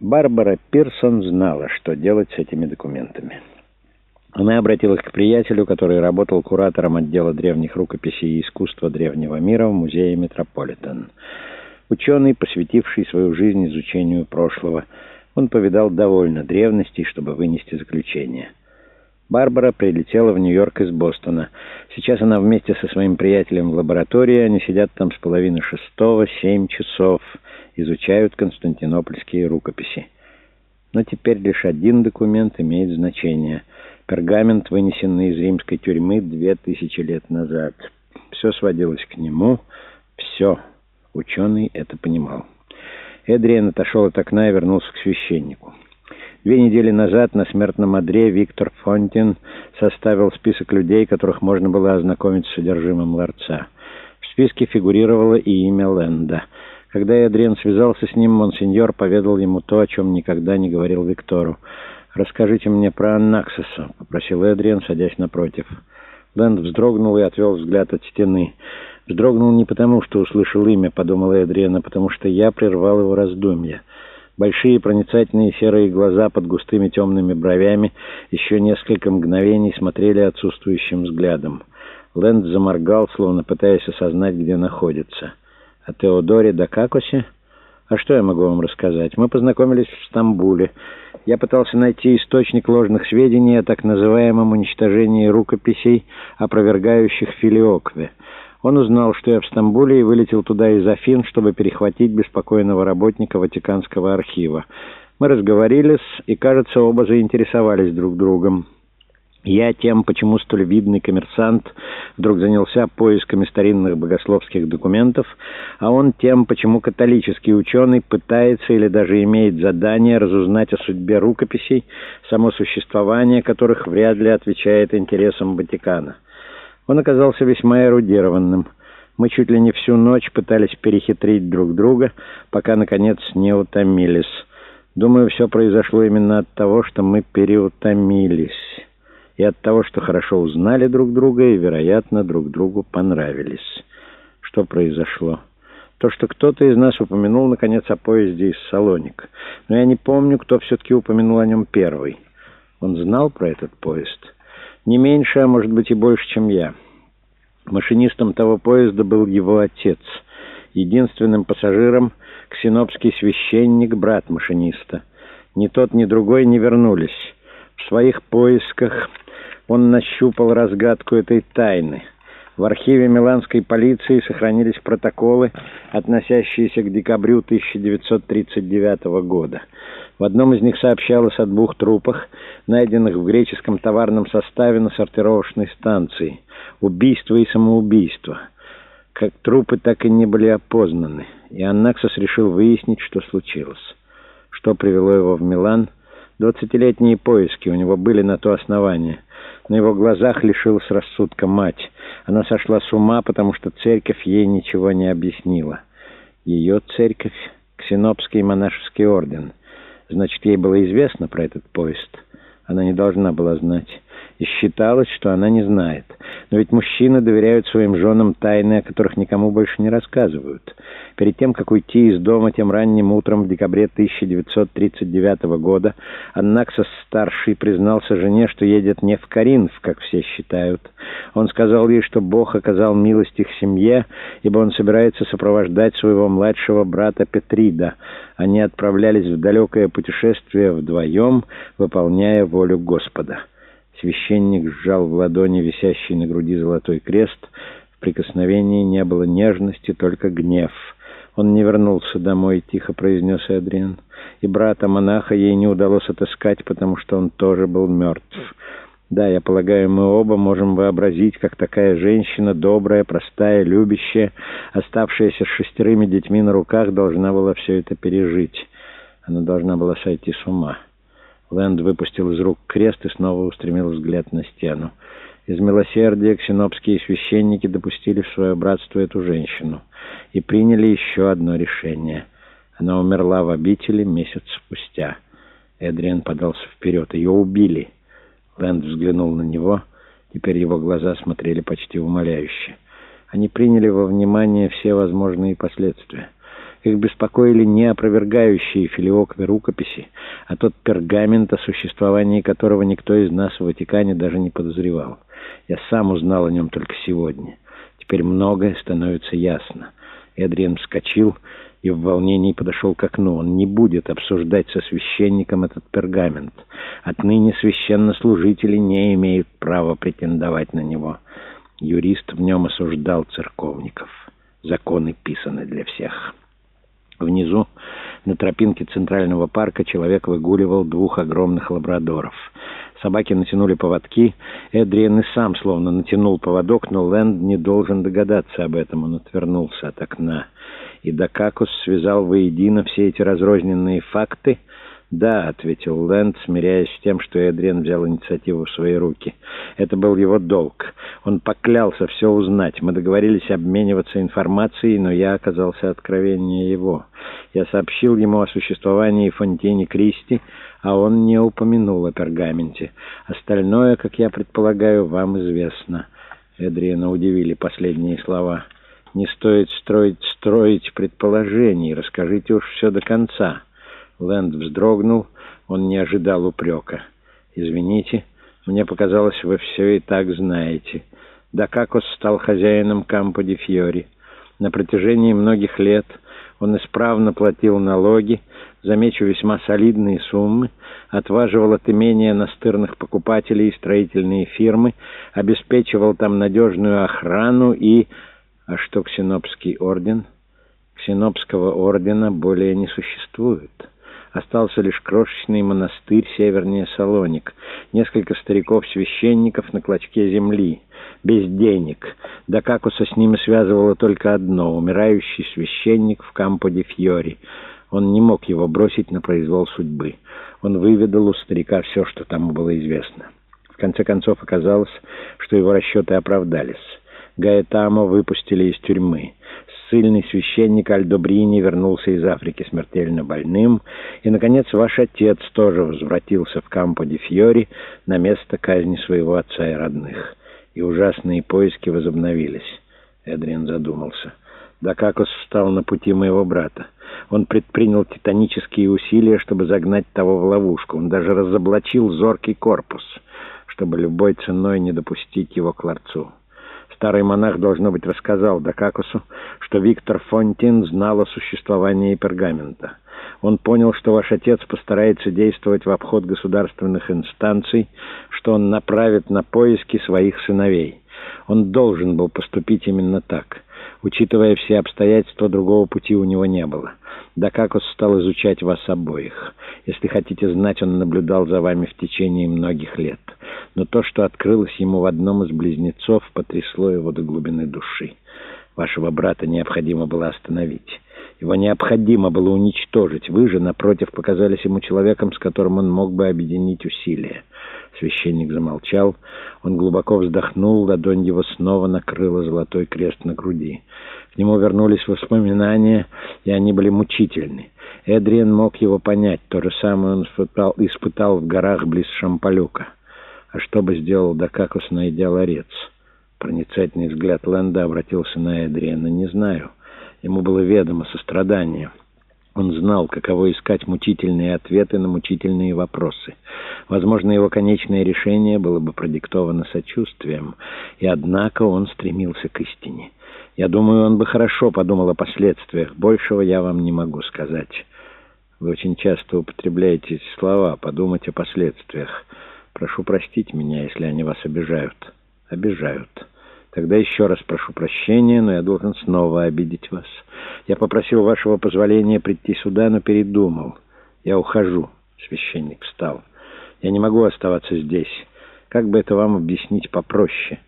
Барбара Пирсон знала, что делать с этими документами. Она обратилась к приятелю, который работал куратором отдела древних рукописей и искусства древнего мира в музее Метрополитен. Ученый, посвятивший свою жизнь изучению прошлого, он повидал довольно древностей, чтобы вынести заключение. Барбара прилетела в Нью-Йорк из Бостона. Сейчас она вместе со своим приятелем в лаборатории, они сидят там с половины шестого, семь часов — изучают константинопольские рукописи. Но теперь лишь один документ имеет значение. Пергамент, вынесенный из римской тюрьмы две тысячи лет назад. Все сводилось к нему. Все. Ученый это понимал. Эдриан отошел от окна и вернулся к священнику. Две недели назад на смертном одре Виктор Фонтин составил список людей, которых можно было ознакомить с содержимым ларца. В списке фигурировало и имя Ленда — когда Эдриан связался с ним, монсеньор поведал ему то, о чем никогда не говорил Виктору. «Расскажите мне про Аннаксоса», — попросил Эдриан, садясь напротив. Лэнд вздрогнул и отвел взгляд от стены. Вздрогнул не потому, что услышал имя, подумал Эдриан, а потому что я прервал его раздумья. Большие проницательные серые глаза под густыми темными бровями еще несколько мгновений смотрели отсутствующим взглядом. Лэнд заморгал, словно пытаясь осознать, где находится. О Теодоре Дакакосе? А что я могу вам рассказать? Мы познакомились в Стамбуле. Я пытался найти источник ложных сведений о так называемом уничтожении рукописей, опровергающих Филиокве. Он узнал, что я в Стамбуле и вылетел туда из Афин, чтобы перехватить беспокойного работника Ватиканского архива. Мы разговорились, и, кажется, оба заинтересовались друг другом. Я тем, почему столь видный коммерсант вдруг занялся поисками старинных богословских документов, а он тем, почему католический ученый пытается или даже имеет задание разузнать о судьбе рукописей, само существование которых вряд ли отвечает интересам Ватикана. Он оказался весьма эрудированным. Мы чуть ли не всю ночь пытались перехитрить друг друга, пока, наконец, не утомились. Думаю, все произошло именно от того, что мы переутомились» и от того, что хорошо узнали друг друга и, вероятно, друг другу понравились. Что произошло? То, что кто-то из нас упомянул, наконец, о поезде из Салоник. Но я не помню, кто все-таки упомянул о нем первый. Он знал про этот поезд? Не меньше, а может быть и больше, чем я. Машинистом того поезда был его отец. Единственным пассажиром — ксенопский священник, брат машиниста. Ни тот, ни другой не вернулись. В своих поисках он нащупал разгадку этой тайны. В архиве миланской полиции сохранились протоколы, относящиеся к декабрю 1939 года. В одном из них сообщалось о двух трупах, найденных в греческом товарном составе на сортировочной станции. Убийство и самоубийство. Как трупы так и не были опознаны, и Аннаксос решил выяснить, что случилось. Что привело его в Милан? Двадцатилетние поиски, у него были на то основания – на его глазах лишилась рассудка мать. Она сошла с ума, потому что церковь ей ничего не объяснила. Ее церковь — Ксенопский монашеский орден. Значит, ей было известно про этот поезд. Она не должна была знать и считалось, что она не знает. Но ведь мужчины доверяют своим женам тайны, о которых никому больше не рассказывают. Перед тем, как уйти из дома тем ранним утром в декабре 1939 года, Аннаксос-старший признался жене, что едет не в Каринф, как все считают. Он сказал ей, что Бог оказал милость их семье, ибо он собирается сопровождать своего младшего брата Петрида. Они отправлялись в далекое путешествие вдвоем, выполняя волю Господа. Священник сжал в ладони висящий на груди золотой крест. В прикосновении не было нежности, только гнев. «Он не вернулся домой», — тихо произнес Эдриан. «И брата-монаха ей не удалось отыскать, потому что он тоже был мертв». Да, я полагаю, мы оба можем вообразить, как такая женщина, добрая, простая, любящая, оставшаяся с шестерыми детьми на руках, должна была все это пережить. Она должна была сойти с ума. Лэнд выпустил из рук крест и снова устремил взгляд на стену. Из милосердия ксенопские священники допустили в свое братство эту женщину и приняли еще одно решение. Она умерла в обители месяц спустя. Эдриан подался вперед. Ее убили. Лэнд взглянул на него. Теперь его глаза смотрели почти умоляюще. Они приняли во внимание все возможные последствия. Их беспокоили не опровергающие филиоквы рукописи, а тот пергамент, о существовании которого никто из нас в Ватикане даже не подозревал. Я сам узнал о нем только сегодня. Теперь многое становится ясно. Эдриан вскочил и в волнении подошел к окну. Он не будет обсуждать со священником этот пергамент. Отныне священнослужители не имеют права претендовать на него. Юрист в нем осуждал церковников. Законы писаны для всех. Внизу, на тропинке Центрального парка, человек выгуливал двух огромных лабрадоров. Собаки натянули поводки. Эдриен и сам словно натянул поводок, но Лэнд не должен догадаться об этом. Он отвернулся от окна. И Дакакус связал воедино все эти разрозненные факты — «Да», — ответил Лэнд, смиряясь с тем, что Эдриан взял инициативу в свои руки. «Это был его долг. Он поклялся все узнать. Мы договорились обмениваться информацией, но я оказался откровеннее его. Я сообщил ему о существовании Фонтини Кристи, а он не упомянул о пергаменте. Остальное, как я предполагаю, вам известно». Эдриана удивили последние слова. «Не стоит строить, строить предположений. Расскажите уж все до конца». Лэнд вздрогнул, он не ожидал упрека. «Извините, мне показалось, вы все и так знаете. Дакакос стал хозяином Кампо де Фьори. На протяжении многих лет он исправно платил налоги, замечу весьма солидные суммы, отваживал от имения настырных покупателей и строительные фирмы, обеспечивал там надежную охрану и... А что Ксенопский орден? Ксенопского ордена более не существует». Остался лишь крошечный монастырь севернее Салоник, несколько стариков-священников на клочке земли, без денег. Да Какуса с ними связывало только одно — умирающий священник в Кампо-де-Фьори. Он не мог его бросить на произвол судьбы. Он выведал у старика все, что тому было известно. В конце концов оказалось, что его расчеты оправдались. Гаэтамо выпустили из тюрьмы. Сильный священник Альдобрини вернулся из Африки смертельно больным, и, наконец, ваш отец тоже возвратился в Кампо-де-Фьори на место казни своего отца и родных. И ужасные поиски возобновились. Эдриан задумался. Дакакос встал на пути моего брата. Он предпринял титанические усилия, чтобы загнать того в ловушку. Он даже разоблачил зоркий корпус, чтобы любой ценой не допустить его к ларцу. Старый монах, должно быть, рассказал Дакакусу, что Виктор Фонтин знал о существовании пергамента. Он понял, что ваш отец постарается действовать в обход государственных инстанций, что он направит на поиски своих сыновей. Он должен был поступить именно так. Учитывая все обстоятельства, другого пути у него не было. Дакакус стал изучать вас обоих. Если хотите знать, он наблюдал за вами в течение многих лет но то, что открылось ему в одном из близнецов, потрясло его до глубины души. Вашего брата необходимо было остановить. Его необходимо было уничтожить. Вы же, напротив, показались ему человеком, с которым он мог бы объединить усилия. Священник замолчал. Он глубоко вздохнул, ладонь его снова накрыла золотой крест на груди. К нему вернулись воспоминания, и они были мучительны. Эдриан мог его понять. То же самое он испытал, испытал в горах близ Шампалюка. А что бы сделал Дакакус, найдя ларец? Проницательный взгляд Лэнда обратился на Эдриана. «Не знаю. Ему было ведомо сострадание». Он знал, каково искать мучительные ответы на мучительные вопросы. Возможно, его конечное решение было бы продиктовано сочувствием, и однако он стремился к истине. Я думаю, он бы хорошо подумал о последствиях. Большего я вам не могу сказать. Вы очень часто употребляете эти слова «подумать о последствиях». Прошу простить меня, если они вас обижают. Обижают. Тогда еще раз прошу прощения, но я должен снова обидеть вас. Я попросил вашего позволения прийти сюда, но передумал. Я ухожу. Священник встал. Я не могу оставаться здесь. Как бы это вам объяснить попроще?»